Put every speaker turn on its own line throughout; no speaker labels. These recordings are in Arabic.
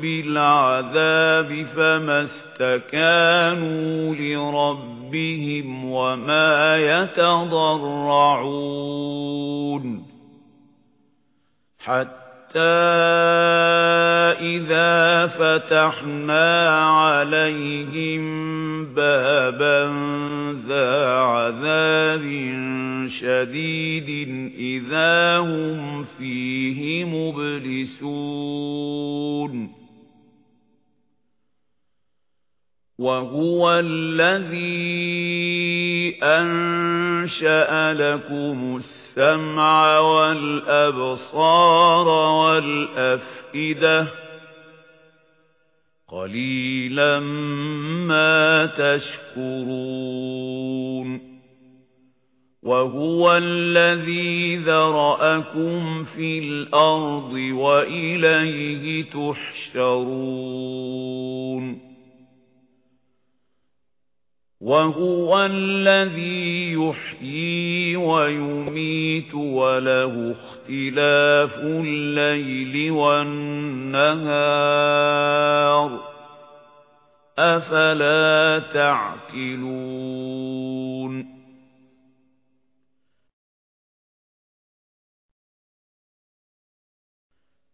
بِالْعَذَابِ فَمَا اسْتَكَانُوا لِرَبِّهِمْ وَمَا يَتَضَرَّعُونَ. حَتَّى إِذَا فَتَحْنَا عَلَيْهِمْ بَابًا ذَا عَذَابٍ شَدِيدٍ إِذَا هُمْ فِيهِ مُبْلِسُونَ. وَهُوَ الَّذِي أَنشَأَ لَكُمُ السَّمْعَ وَالْأَبْصَارَ وَالْأَفْئِدَةَ قَلِيلًا مَا تَشْكُرُونَ وَهُوَ الَّذِي ذَرَأَكُمْ فِي الْأَرْضِ وَإِلَيْهِ تُحْشَرُونَ وَهُوَ الَّذِي يُحْيِي وَيُمِيتُ وَلَهُ اخْتِلَافُ اللَّيْلِ وَالنَّهَارِ. أَفَلَا تَعْقِلُونَ؟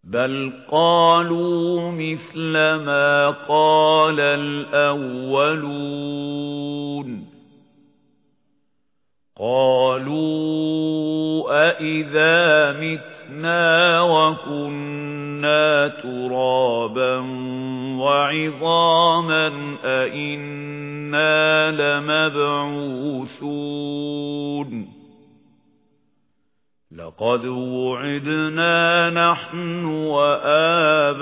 بَلْ قَالُوا مِثْلَ مَا قَالَ الْأَوَّلُونَ قَالُوا أَإِذَا مِتْنَا وَكُنَّا تُرَابًا وَعِظَامًا أَإِنَّا لَمَبْعُوثُونَ لَقَدْ وُعِدْنَا نَحْنُ وَآبَاؤُنَا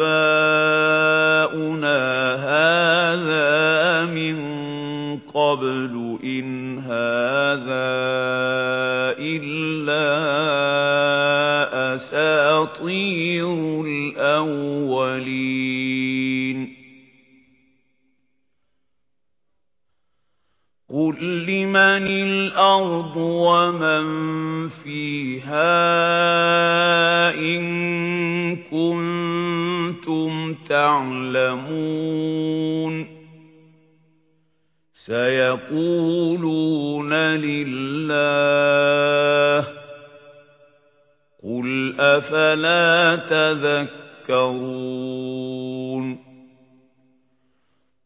هَذَا مِنْ قَبْلُ إِنْ هَذَا إِلَّا أَسَاطِيرُ الْأَوَّلِينَ. قُل لِّمَنِ الْأَرْضُ وَمَن فِيهَا إِن كُنتُمْ تَعْلَمُونَ سَيَقُولُونَ لِلَّهِ قُلْ أَفَلَا تَذَكَّرُونَ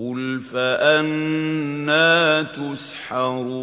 قُلْ فَأَنَّى تُسْحَرُونَ